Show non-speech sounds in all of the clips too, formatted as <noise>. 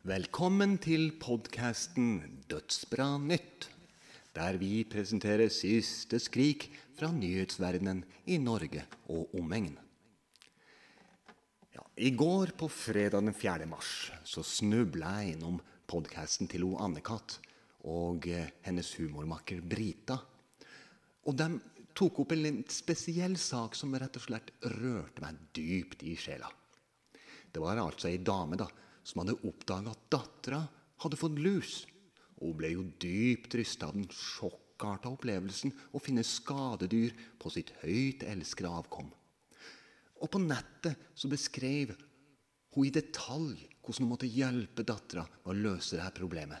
Velkommen til podkasten Dødsbra nytt, der vi presenterer siste skrik fra nyhetsverdenen i Norge og omegn. Ja, I går, på fredag den 4. mars, så snubla jeg innom podkasten til o Anne-Kat. og eh, hennes humormakker Brita. Og de tok opp en litt spesiell sak som rett og slett rørte meg dypt i sjela. Det var altså ei dame da, som hadde oppdaga at dattera hadde fått lus. Hun ble jo dypt rysta av den sjokkarta opplevelsen å finne skadedyr på sitt høyt elskede avkom. Og på nettet så beskrev hun i detalj hvordan hun måtte hjelpe dattera med å løse dette problemet.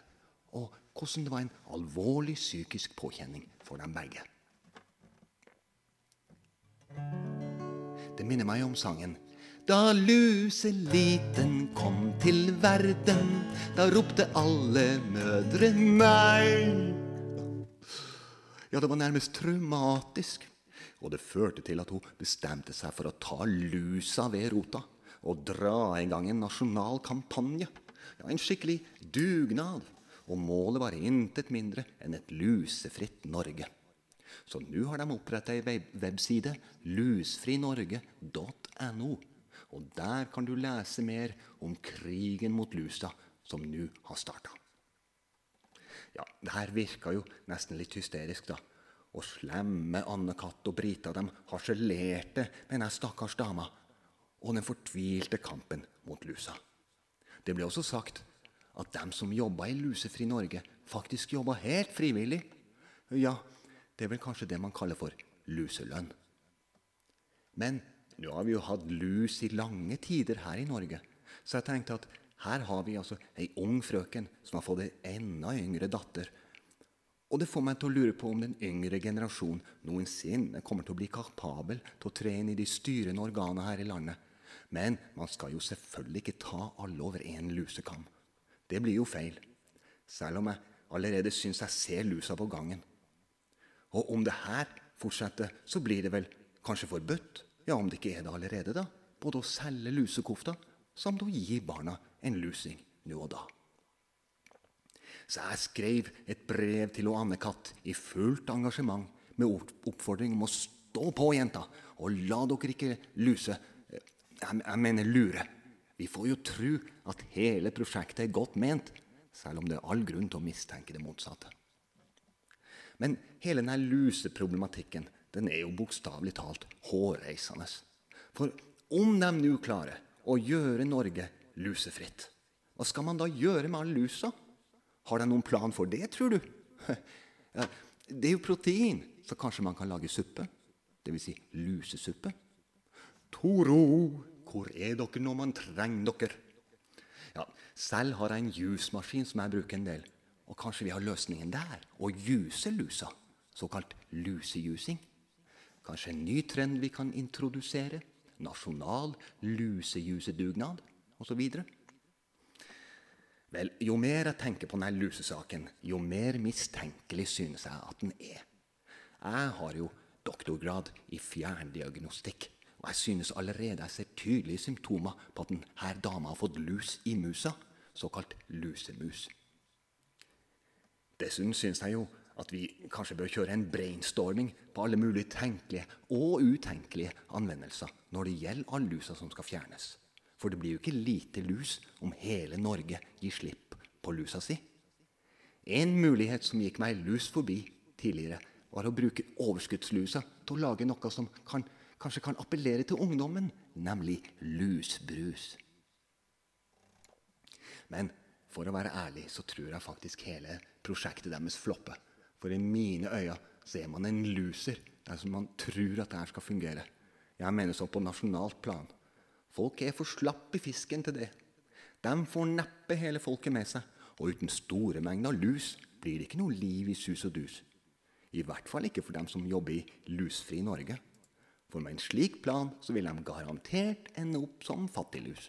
Og hvordan det var en alvorlig psykisk påkjenning for dem begge. Det minner meg om sangen da luseliten kom til verden, da ropte alle mødre meg. Ja, det var nærmest traumatisk. Og det førte til at hun bestemte seg for å ta lusa ved rota og dra i gang en nasjonal kampanje. Ja, En skikkelig dugnad. Og målet var intet mindre enn et lusefritt Norge. Så nå har de oppretta ei webside, lusfrinorge.no. Og der kan du lese mer om krigen mot lusa som nå har starta. Ja, det her virka jo nesten litt hysterisk, da. Og slemme Anne-Kat. og Brita dem harselerte med denne stakkars dama og den fortvilte kampen mot lusa. Det ble også sagt at dem som jobba i Lusefri Norge, faktisk jobba helt frivillig. Ja, det er vel kanskje det man kaller for luselønn. Men nå har vi jo hatt lus i lange tider her i Norge, så jeg tenkte at her har vi altså ei ung frøken som har fått ei enda yngre datter. Og det får meg til å lure på om den yngre generasjon noensinne kommer til å bli kapabel til å tre inn i de styrende organene her i landet. Men man skal jo selvfølgelig ikke ta alle over én lusekam. Det blir jo feil. Selv om jeg allerede syns jeg ser lusa på gangen. Og om det her fortsetter, så blir det vel kanskje forbudt? Ja, om det ikke er det allerede, da. Både å selge lusekofta samt å gi barna en lusing nå og da. Så jeg skrev et brev til Anne-Katt i fullt engasjement med oppfordring om å stå på, jenta, og la dere ikke luse Jeg, jeg mener lure. Vi får jo tro at hele prosjektet er godt ment, selv om det er all grunn til å mistenke det motsatte. Men hele denne luseproblematikken den er jo bokstavelig talt hårreisende. For om de nå klarer å gjøre Norge lusefritt, hva skal man da gjøre med all lusa? Har de noen plan for det, tror du? <laughs> Det er jo protein, så kanskje man kan lage suppe? Dvs. Si lusesuppe? Toro, hvor er dere når man trenger dere? Ja, selv har jeg en jusmaskin som jeg bruker en del. Og kanskje vi har løsningen der? Å juse lusa. Såkalt lusejusing. Kanskje en ny trend vi kan introdusere? Nasjonal lusejusedugnad osv. Vel, jo mer jeg tenker på denne lusesaken, jo mer mistenkelig synes jeg at den er. Jeg har jo doktorgrad i fjerndiagnostikk, og jeg synes allerede jeg ser tydelige symptomer på at denne dama har fått lus i musa, såkalt lusemus. Dessuten synes jeg jo at vi kanskje bør kjøre en brainstorming på alle mulige tenkelige og utenkelige anvendelser når det gjelder all lusa som skal fjernes. For det blir jo ikke lite lus om hele Norge gir slipp på lusa si. En mulighet som gikk meg lus forbi tidligere, var å bruke overskuddslusa til å lage noe som kan, kanskje kan appellere til ungdommen, nemlig lusbrus. Men for å være ærlig så tror jeg faktisk hele prosjektet deres flopper. For i mine øyne så er man en loser dersom man tror at dette skal fungere. Jeg mener så på nasjonalt plan. Folk er for slappe i fisken til det. De får neppe hele folket med seg, og uten store mengder lus blir det ikke noe liv i sus og dus. I hvert fall ikke for dem som jobber i Lusfri Norge. For med en slik plan så vil de garantert ende opp som fattiglus.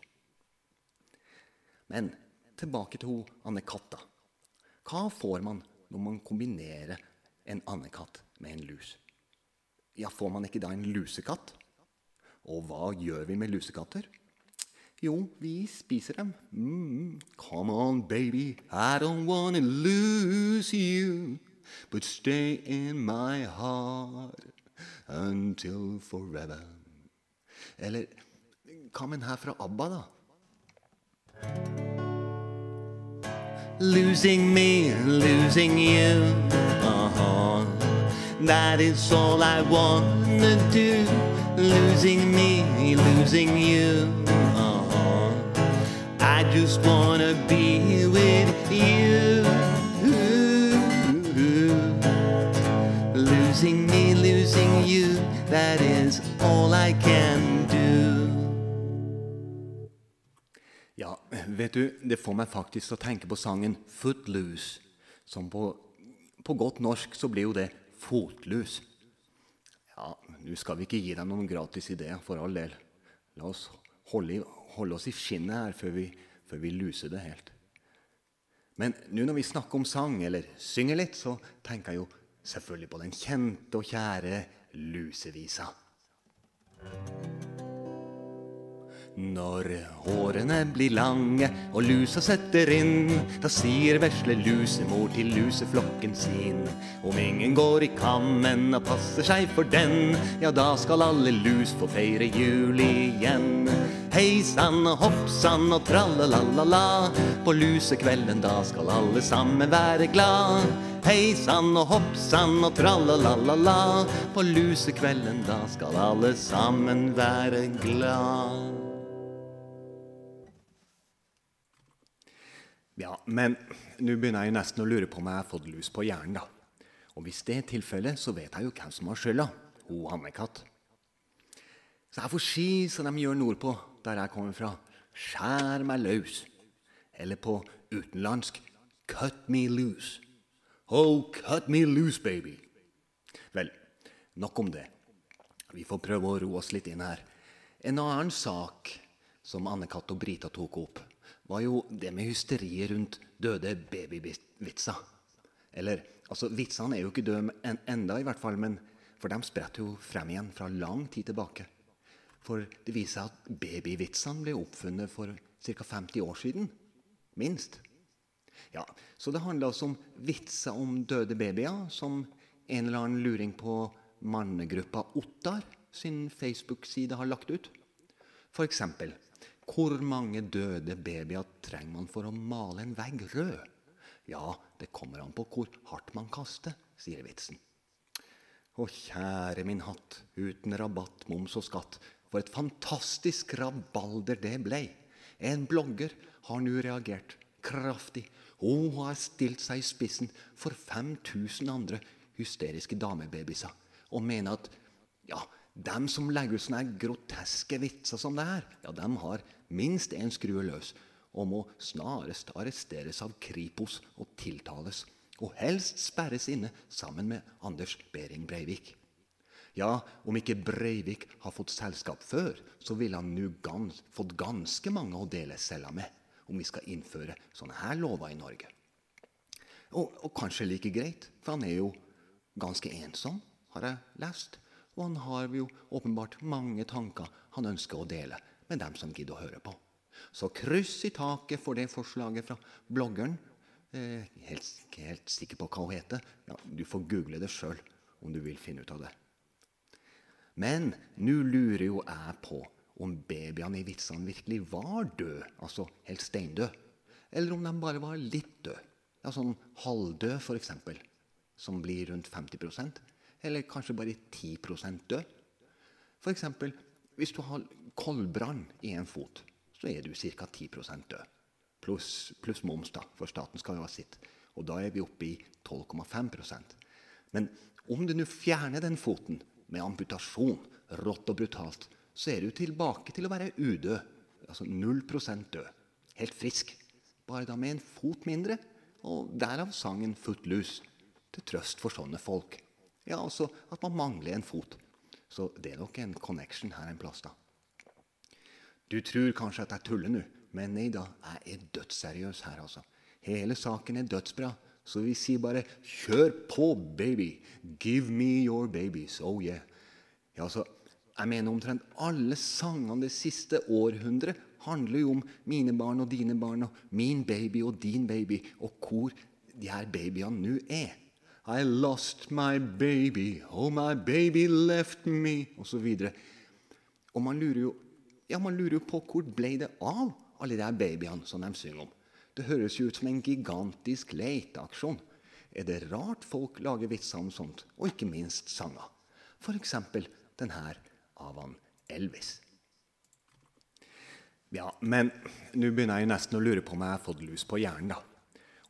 Men tilbake til hun Anne-Katta. Hva får man når man kombinerer en andekatt med en lus? Ja, Får man ikke da en lusekatt? Og hva gjør vi med lusekatter? Jo, vi spiser dem. Mm. Come on, baby, I don't wanna lose you, but stay in my heart until forever. Eller med den her fra ABBA, da? Losing me, losing you. Uh-huh. That is all I wanna do. Losing me, losing you. Uh-huh. I just wanna be with you. Losing me, losing you. That is all I can Ja, vet du, det får meg faktisk til å tenke på sangen 'Footloose'. Som på, på godt norsk så blir jo det 'fotlus'. Ja, nå skal vi ikke gi deg noen gratis idé, for all del. La oss holde, holde oss i skinnet her før vi, før vi luser det helt. Men nå når vi snakker om sang, eller synger litt, så tenker jeg jo selvfølgelig på den kjente og kjære lusevisa. Når hårene blir lange og lusa setter inn, da sier vesle lusemor til luseflokken sin. Om ingen går i kammen og passer seg for den, ja, da skal alle lus få feire jul igjen. Hei sann og hopp sann og trallalalala, på lusekvelden da skal alle sammen være glad. Hei sann og hopp sann og trallalalala, på lusekvelden da skal alle sammen være glad. Ja, men nå begynner jeg nesten å lure på om jeg har fått lus på hjernen, da. Og hvis det er tilfellet, så vet jeg jo hvem som har skylda. Hun Hannekatt. Så jeg får si som de gjør nordpå, der jeg kommer fra. Skjær meg løs. Eller på utenlandsk cut me loose. Oh, cut me loose, baby. Vel, nok om det. Vi får prøve å roe oss litt inn her. En annen sak som Anne-Kat. og Brita tok opp, var jo det med hysteriet rundt døde babyvitser. Eller, altså, Vitsene er jo ikke døde en, enda i hvert fall, men for de spretter jo frem igjen fra lang tid tilbake. For det viser seg at babyvitsene ble oppfunnet for ca. 50 år siden. Minst. Ja, Så det handler altså om vitser om døde babyer, som en eller annen luring på mannegruppa Ottar sin Facebook-side har lagt ut. For eksempel hvor mange døde babyer trenger man for å male en vegg rød? Ja, det kommer an på hvor hardt man kaster, sier vitsen. Å, kjære min hatt, uten rabatt, moms og skatt, for et fantastisk rabalder det blei. En blogger har nå reagert kraftig. Hun har stilt seg i spissen for 5000 andre hysteriske damebabyser og mener at ja, dem som legger ut sånne groteske vitser som det her, ja, dem har minst én skrue løs og må snarest arresteres av Kripos og tiltales. Og helst sperres inne sammen med Anders Behring Breivik. Ja, om ikke Breivik har fått selskap før, så ville han nå gans, fått ganske mange å dele cella med om vi skal innføre sånne her lover i Norge. Og, og kanskje like greit, for han er jo ganske ensom, har jeg lest. Og han har jo åpenbart mange tanker han ønsker å dele med dem som gidder å høre på. Så kryss i taket for det forslaget fra bloggeren. Eh, helt, helt sikker på hva hun heter. Ja, du får google det sjøl om du vil finne ut av det. Men nå lurer jo jeg på om babyene i vitsene virkelig var døde, altså helt steindøde. Eller om de bare var litt døde. Ja, sånn halvdød, f.eks., som blir rundt 50 eller kanskje bare 10% død. F.eks. hvis du har koldbrann i en fot, så er du ca. 10 død. Pluss plus moms, da, for staten skal jo ha sitt. Og da er vi oppe i 12,5% Men om du nå fjerner den foten med amputasjon, rått og brutalt, så er du tilbake til å være udød. Altså 0% død. Helt frisk. Bare da med en fot mindre. Og derav sangen 'Footloose'. Til trøst for sånne folk. Ja, altså at man mangler en fot. Så det er nok en connection her en plass, da. Du tror kanskje at jeg tuller nå, men nei da, jeg er dødsseriøs her, altså. Hele saken er dødsbra, så vi sier bare 'kjør på, baby'. Give me your babies. Oh yeah. Ja, altså, jeg mener omtrent alle sangene det siste århundret handler jo om mine barn og dine barn og min baby og din baby, og hvor de her babyene nå er. I lost my baby, oh my baby left me. Og, og man lurer jo ja, man lurer jo på hvor ble det av alle de babyene som de synger om. Det høres jo ut som en gigantisk leteaksjon. Er det rart folk lager vitser om sånt, og ikke minst sanger? F.eks. denne av han Elvis. Ja, men nå begynner jeg nesten å lure på om jeg har fått lus på hjernen. da.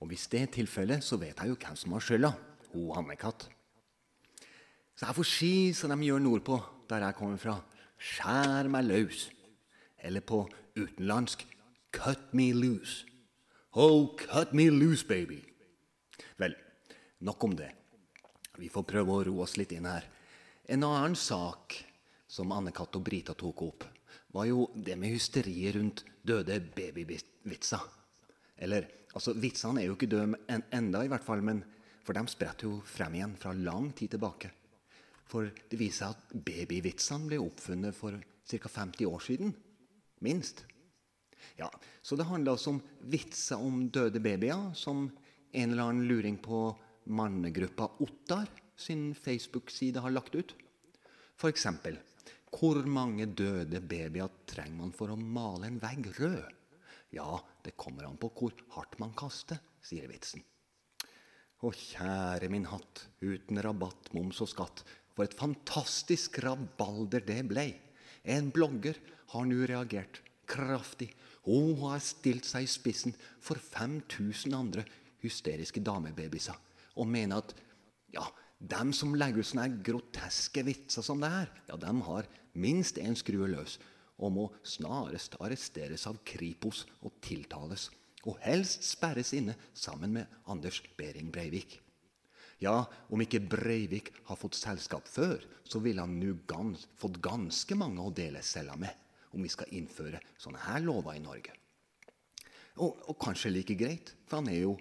Og hvis det er tilfellet, så vet jeg jo hvem som har skylda. Hun Anne-Kat. Så jeg får si som de gjør nordpå, der jeg kommer fra. Skjær meg løs. Eller på utenlandsk Cut me loose. Oh, cut me loose, baby. Vel, nok om det. Vi får prøve å roe oss litt inn her. En annen sak som Anne-Kat. og Brita tok opp, var jo det med hysteriet rundt døde babyvitser. Eller, altså, Vitsene er jo ikke døde enda, i hvert fall, men for de spretter jo frem igjen fra lang tid tilbake. For det viser seg at babyvitsene ble oppfunnet for ca. 50 år siden. Minst. Ja, Så det handler altså om vitser om døde babyer, som en eller annen luring på mannegruppa Ottar sin Facebook-side har lagt ut. F.eks.: Hvor mange døde babyer trenger man for å male en vegg rød? Ja, det kommer an på hvor hardt man kaster, sier vitsen. Å, kjære min hatt, uten rabatt, moms og skatt, for et fantastisk rabalder det blei. En blogger har nå reagert kraftig hun har stilt seg i spissen for 5000 andre hysteriske damebabyser og mener at ja, dem som legger ut sånne groteske vitser som det her, ja, dem har minst én skrue løs og må snarest arresteres av Kripos og tiltales. Og helst sperres inne sammen med Anders Behring Breivik. Ja, om ikke Breivik har fått selskap før, så ville han nå gans fått ganske mange å dele cella med om vi skal innføre sånne her lover i Norge. Og, og, kanskje like greit, for han er jo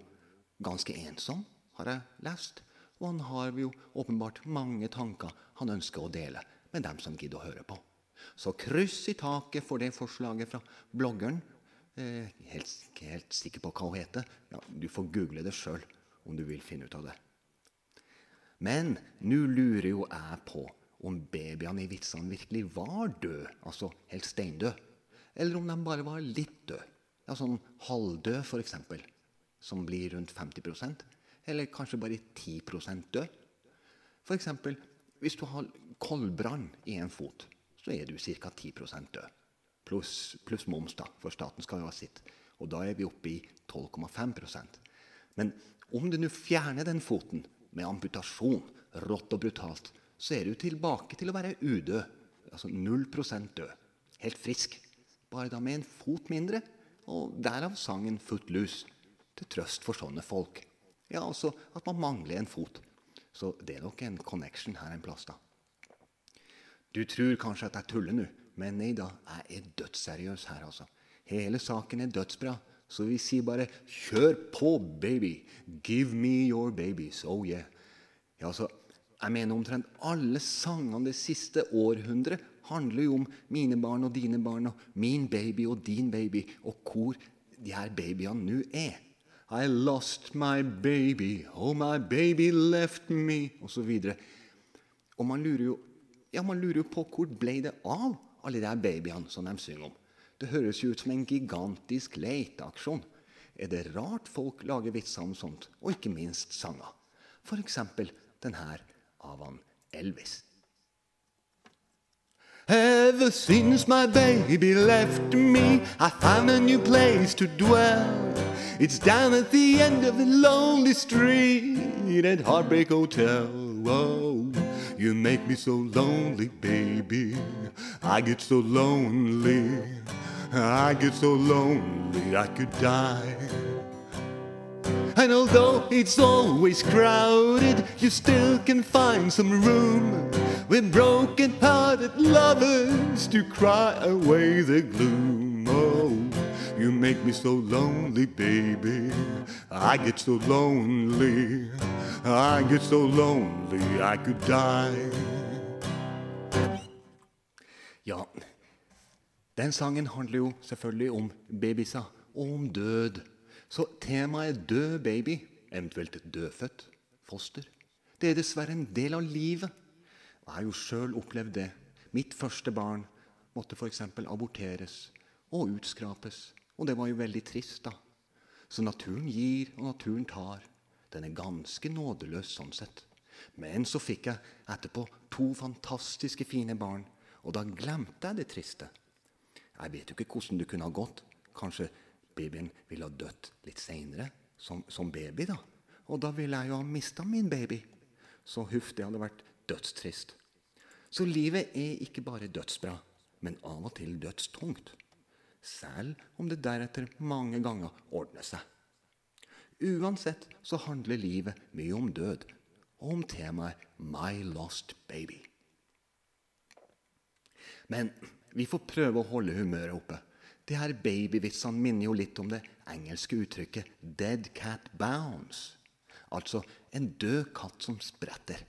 ganske ensom, har jeg lest. Og han har jo åpenbart mange tanker han ønsker å dele med dem som gidder å høre på. Så kryss i taket for det forslaget fra bloggeren. Eh, helt, helt sikker på hva hun heter. Ja, du får google det sjøl om du vil finne ut av det. Men nå lurer jo jeg på om babyene i vitsene virkelig var døde, altså helt steindøde, eller om de bare var litt døde. Ja, sånn halvdød, f.eks., som blir rundt 50% eller kanskje bare 10% død. F.eks. hvis du har koldbrann i en fot, så er du ca. 10% død. Pluss plus moms, da, for staten skal jo ha sitt. Og da er vi oppe i 12,5% Men om du nå fjerner den foten med amputasjon, rått og brutalt, så er du tilbake til å være udød. Altså 0% død. Helt frisk. Bare da med en fot mindre. Og derav sangen 'Footloose'. Til trøst for sånne folk. Ja, altså at man mangler en fot. Så det er nok en connection her en plass, da. Du tror kanskje at jeg tuller nå, men nei da, jeg er dødsseriøs her, altså. Hele saken er dødsbra. Så vi sier bare 'kjør på, baby'. Give me your babies. Oh yeah. Ja, altså, jeg mener omtrent alle sangene det siste århundret handler jo om mine barn og dine barn og min baby og din baby, og hvor de her babyene nå er. I lost my baby, oh my baby left me. Og, og man lurer jo ja, man lurer jo på hvor ble det av alle de babyene som de synger om. Det høres jo ut som en gigantisk leteaksjon. Er det rart folk lager vitser om sånt, og ikke minst sanger? F.eks. denne av han Elvis. Ever since my baby left me, I found a new place to dwell. It's down at the end of the lonely street at Heartbreak Hotel. Whoa, you make me so lonely, baby. I get so lonely. I get so lonely I could die. And although it's always crowded, you still can find some room with broken hearted lovers to cry away the gloom. Oh, you make me so lonely, baby. I get so lonely. I get so lonely I could die. Ja, Den sangen handler jo selvfølgelig om babysa og om død. Så temaet død baby, eventuelt dødfødt foster. Det er dessverre en del av livet. Jeg har jo sjøl opplevd det. Mitt første barn måtte f.eks. aborteres og utskrapes. Og det var jo veldig trist, da. Så naturen gir, og naturen tar. Den er ganske nådeløs sånn sett. Men så fikk jeg etterpå to fantastiske fine barn, og da glemte jeg det triste. Jeg vet jo ikke hvordan det kunne ha gått. Kanskje babyen ville ha dødd litt seinere, som, som, baby. da. Og da ville jeg jo ha mista min baby. Så huff, det hadde vært dødstrist. Så livet er ikke bare dødsbra, men av og til dødstungt. Selv om det deretter mange ganger ordner seg. Uansett så handler livet mye om død, og om temaet 'My Lost Baby'. Men vi får prøve å holde humøret oppe. De her babyvitsene minner jo litt om det engelske uttrykket 'dead cat bounce'. Altså en død katt som spretter.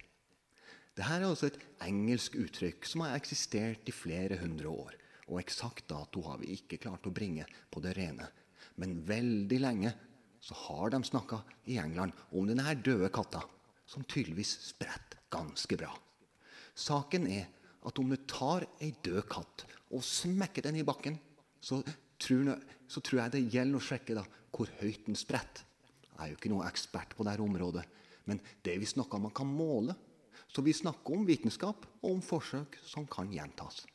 Dette er altså et engelsk uttrykk som har eksistert i flere hundre år. Og eksakt dato har vi ikke klart å bringe på det rene. Men veldig lenge så har de snakka i England om denne døde katta, som tydeligvis spretter ganske bra. Saken er at om du tar ei død katt og smekker den i bakken, så tror, så tror jeg det gjelder å sjekke da, hvor høyt den spretter. Jeg er jo ikke noen ekspert på dette området, men det er snakker noe man kan måle. Så vi snakker om vitenskap og om forsøk som kan gjentas.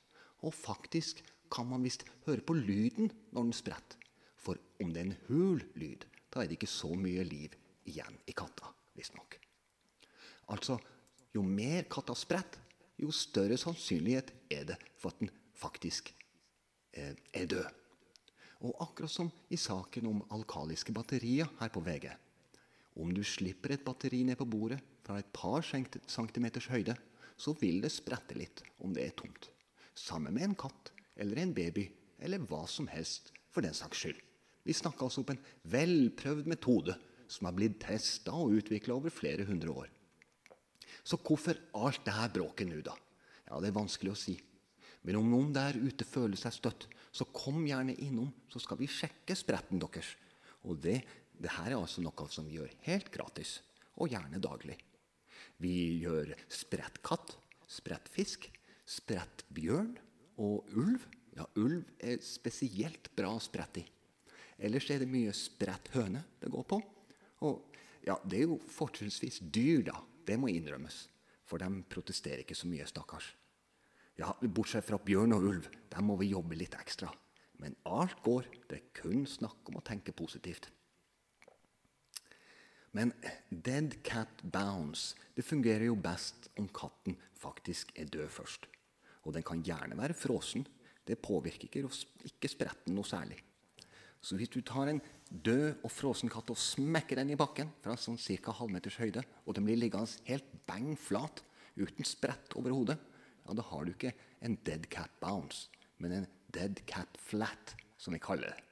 Og faktisk kan man visst høre på lyden når den spretter. For om det er en hul lyd, da er det ikke så mye liv igjen i katta, visstnok. Altså, jo mer katta spretter, jo større sannsynlighet er det for at den faktisk eh, er død. Og akkurat som i saken om alkaliske batterier her på VG. Om du slipper et batteri ned på bordet fra et par centimeters høyde, så vil det sprette litt om det er tomt. Sammen med en katt eller en baby eller hva som helst for den saks skyld. Vi snakker altså om en velprøvd metode som har blitt testa og utvikla over flere hundre år. Så hvorfor alt dette bråket nå, da? Ja, Det er vanskelig å si. Men om noen der ute føler seg støtt, så kom gjerne innom, så skal vi sjekke spretten deres. Og det, det her er altså noe som vi gjør helt gratis, og gjerne daglig. Vi gjør sprettkatt, sprettfisk, sprettbjørn og ulv. Ja, ulv er spesielt bra spredt i. Ellers er det mye spredt høne det går på. Og ja, det er jo fortrinnsvis dyr, da. Det må innrømmes. For de protesterer ikke så mye, stakkars. Ja, Bortsett fra bjørn og ulv. Der må vi jobbe litt ekstra. Men alt går. Det er kun snakk om å tenke positivt. Men dead cat bounce det fungerer jo best om katten faktisk er død først. Og den kan gjerne være frossen. Det påvirker ikke, ikke spretten noe særlig. Så hvis du tar en død og frossen katt og smekker den i bakken fra sånn ca. halvmeters høyde, og den blir liggende helt bang flat uten sprett over hodet, ja, da har du ikke en dead cat bounce, men en dead cat flat, som vi kaller det.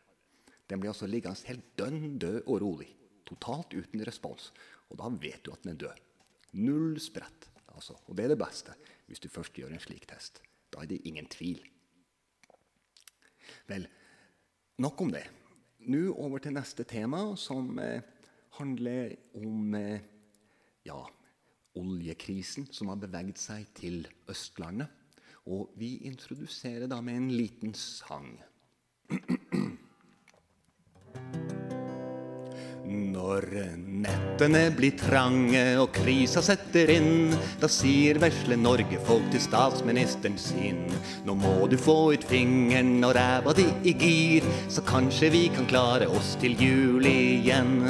Den blir altså liggende helt dønn død og rolig. Totalt uten respons. Og da vet du at den er død. Null sprett. Altså. Og det er det beste hvis du først gjør en slik test. Da er det ingen tvil. Vel, nok om det. Nå over til neste tema, som eh, handler om eh, ja, oljekrisen som har beveget seg til Østlandet. Og vi introduserer da med en liten sang. <clears throat> Når nettene blir trange og krisa setter inn, da sier vesle Norge-folk til statsministeren sin. Nå må du få ut fingeren og ræva di i gir, så kanskje vi kan klare oss til jul igjen.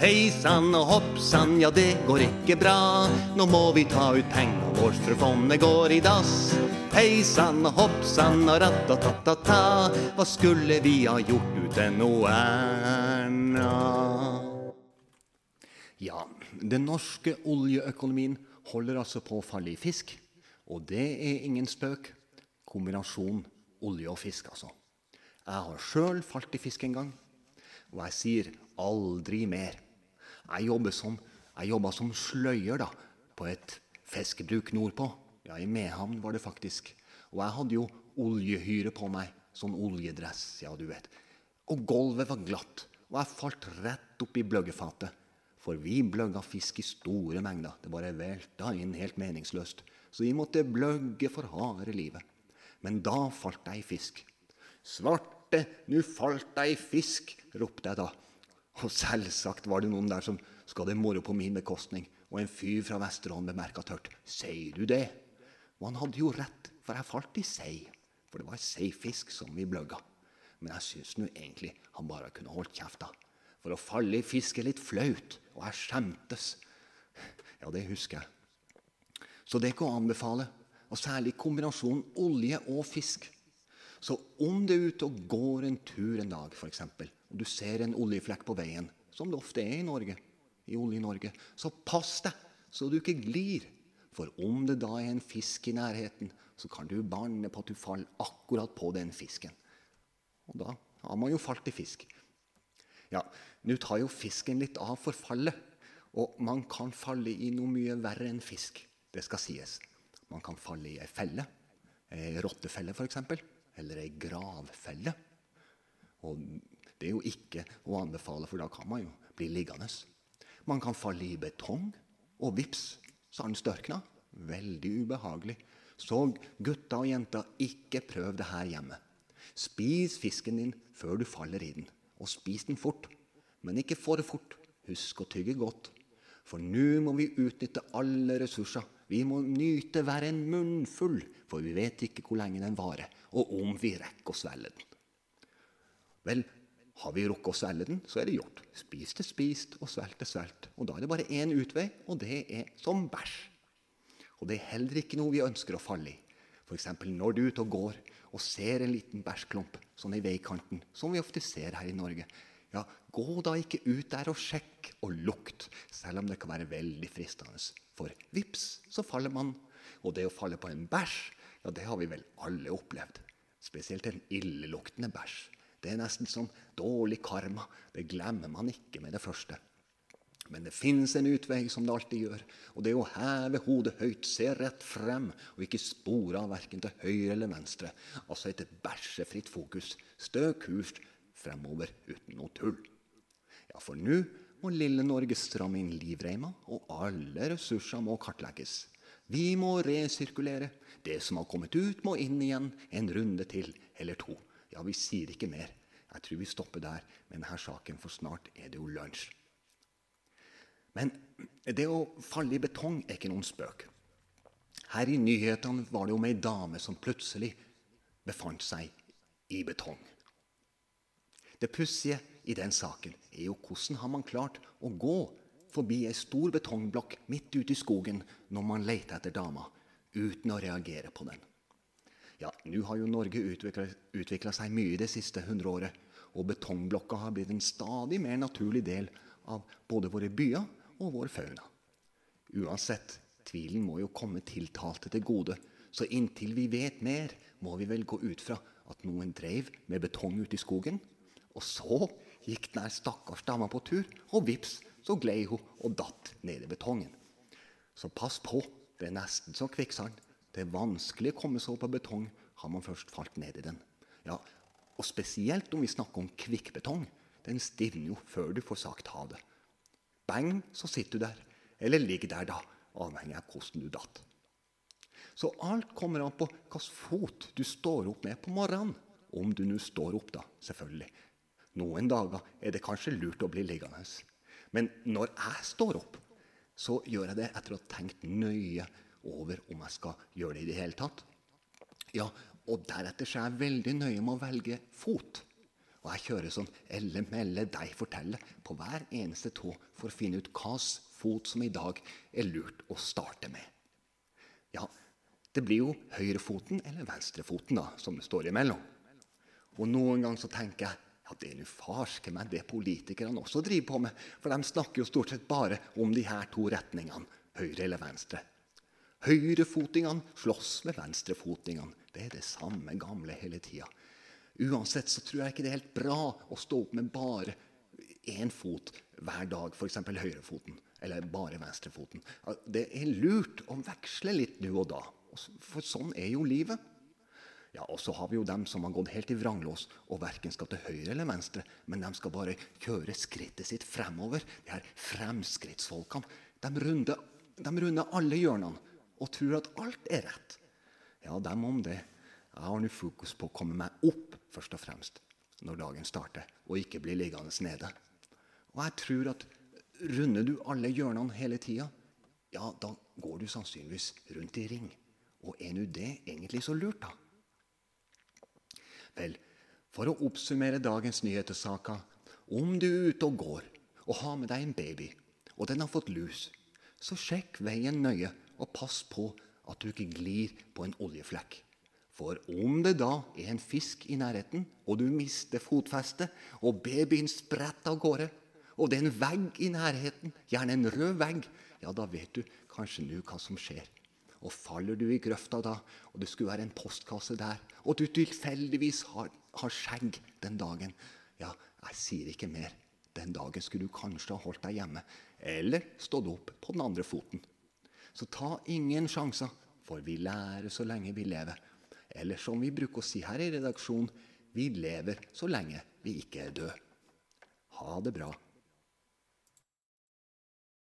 Hei sann og hopp sann, ja det går ikke bra. Nå må vi ta ut penga vår, for fondet går i dass. Hei sann og hopp sann og rattatatata, hva skulle vi ha gjort uten Erna? Ja, den norske oljeøkonomien holder altså på å falle i fisk. Og det er ingen spøk. Kombinasjon olje og fisk, altså. Jeg har sjøl falt i fisk en gang, og jeg sier aldri mer. Jeg jobba som, som, sløyer da, på et fiskebruk nordpå. Ja, I Mehamn var det faktisk. Og jeg hadde jo oljehyre på meg sånn oljedress, ja, du vet. Og gulvet var glatt, og jeg falt rett opp i bløggefatet. For vi bløgga fisk i store mengder. Det bare velta inn helt meningsløst. Så vi måtte bløgge for harde livet. Men da falt jeg i fisk. Svarte, nu falt jeg i fisk, ropte jeg da. Og selvsagt var det noen der som skal det moro på min bekostning. Og en fyr fra Vesterålen bemerka tørt. Sier du det? Og han hadde jo rett, for jeg falt i sei. For det var seifisk som vi bløgga. Men jeg syns nå egentlig han bare kunne holdt kjefta. For å falle i fisk er litt flaut, og jeg skjemtes. Ja, det husker jeg. Så det er ikke å anbefale, og særlig kombinasjonen olje og fisk. Så om du er ute og går en tur en dag, f.eks., og du ser en oljeflekk på veien, som det ofte er i Norge, i Olje-Norge, så pass deg så du ikke glir. For om det da er en fisk i nærheten, så kan du banne på at du faller akkurat på den fisken. Og da har man jo falt i fisk. Ja, nå tar jo fisken litt av for fallet. Og man kan falle i noe mye verre enn fisk. Det skal sies. Man kan falle i ei felle. Ei rottefelle, f.eks. Eller ei gravfelle. Og det er jo ikke å anbefale, for da kan man jo bli liggende. Man kan falle i betong, og vips, så har den størkna. Veldig ubehagelig. Så gutter og jenter, ikke prøv det her hjemme. Spis fisken din før du faller i den, og spis den fort. Men ikke for fort. Husk å tygge godt. For nå må vi utnytte alle ressurser. Vi må nyte hver en munnfull, for vi vet ikke hvor lenge den varer, og om vi rekker å svelge den. Vel, har vi rukket å svelge den, så er det gjort. Spist er spist, og svelt er svelgt. Og da er det bare én utvei, og det er som bæsj. Og det er heller ikke noe vi ønsker å falle i. F.eks. når du er ute og går og ser en liten bæsjklump sånn i veikanten, som vi ofte ser her i Norge. Ja, Gå da ikke ut der og sjekk og lukt, selv om det kan være veldig fristende. For vips, så faller man. Og det å falle på en bæsj, ja, det har vi vel alle opplevd. Spesielt en illeluktende bæsj. Det er nesten som dårlig karma. Det glemmer man ikke med det første. Men det fins en utvei, som det alltid gjør. Og det er å heve hodet høyt, se rett frem, og ikke spore av verken til høyre eller venstre. Altså et bæsjefritt fokus. Stø kurs fremover uten noe tull. Ja, for nå må lille Norge stramme inn livreima, og alle ressurser må kartlegges. Vi må resirkulere. Det som har kommet ut, må inn igjen en runde til eller to. Ja, vi sier ikke mer. Jeg tror vi stopper der med denne saken, for snart er det jo lunsj. Men det å falle i betong er ikke noen spøk. Her i nyhetene var det om ei dame som plutselig befant seg i betong. Det pussige i den saken er jo hvordan har man klart å gå forbi ei stor betongblokk midt ute i skogen når man leter etter dama, uten å reagere på den. Ja, Nå har jo Norge utvikla seg mye det siste hundreåret, og betongblokka har blitt en stadig mer naturlig del av både våre byer og vår fauna. Uansett, tvilen må jo komme tiltalte til gode, så inntil vi vet mer, må vi vel gå ut fra at noen dreiv med betong ute i skogen. Og så gikk den stakkars dama på tur, og vips, så glei hun og datt ned i betongen. Så pass på, det er nesten som kvikksand. Det er vanskelig å komme seg opp av betong har man først falt ned i den. Ja, Og spesielt om vi snakker om kvikkbetong. Den stivner jo før du får sagt ha det. Bang, så sitter du der. Eller ligger der, da. Avhengig av hvordan du datt. Så alt kommer an på hvilken fot du står opp med på morgenen. Om du nå står opp, da, selvfølgelig. Noen dager er det kanskje lurt å bli liggende. Men når jeg står opp, så gjør jeg det etter å ha tenkt nøye over om jeg skal gjøre det i det hele tatt. Ja, Og deretter så er jeg veldig nøye med å velge fot. Og jeg kjører sånn elle melle deg fortelle på hver eneste tå for å finne ut hvilken fot som i dag er lurt å starte med. Ja, det blir jo høyrefoten eller venstrefoten da, som det står imellom. Og noen ganger så tenker jeg ja, det er nå farske meg det politikerne også driver på med. For de snakker jo stort sett bare om de her to retningene, høyre eller venstre. Høyrefotingene slåss med venstrefotingene. Det er det samme gamle hele tida. Uansett så tror jeg ikke det er helt bra å stå opp med bare én fot hver dag, f.eks. høyrefoten, eller bare venstrefoten. Det er lurt å veksle litt nå og da, for sånn er jo livet. Ja, Og så har vi jo dem som har gått helt i vranglås og verken skal til høyre eller venstre, men de skal bare kjøre skrittet sitt fremover. De her fremskrittsfolkene. De runder, de runder alle hjørnene og tror at alt er rett. Ja, dem om det. Jeg har nå fokus på å komme meg opp først og fremst når dagen starter, og ikke bli liggende nede. Og jeg tror at runder du alle hjørnene hele tida, ja, da går du sannsynligvis rundt i ring. Og er nå det egentlig så lurt, da? Vel, for å oppsummere dagens nyhetssaker om du er ute og går og har med deg en baby, og den har fått lus, så sjekk veien nøye og pass på at du ikke glir på en oljeflekk. For om det da er en fisk i nærheten, og du mister fotfestet, og babyen spretter av gårde, og det er en vegg i nærheten, gjerne en rød vegg, ja, da vet du kanskje nå hva som skjer. Og faller du i grøfta da, og det skulle være en postkasse der, og du tilfeldigvis har, har skjegg den dagen, ja, jeg sier ikke mer. Den dagen skulle du kanskje ha holdt deg hjemme, eller stått opp på den andre foten. Så ta ingen sjanser, for vi lærer så lenge vi lever. Eller som vi bruker å si her i redaksjonen, vi lever så lenge vi ikke er døde. Ha det bra.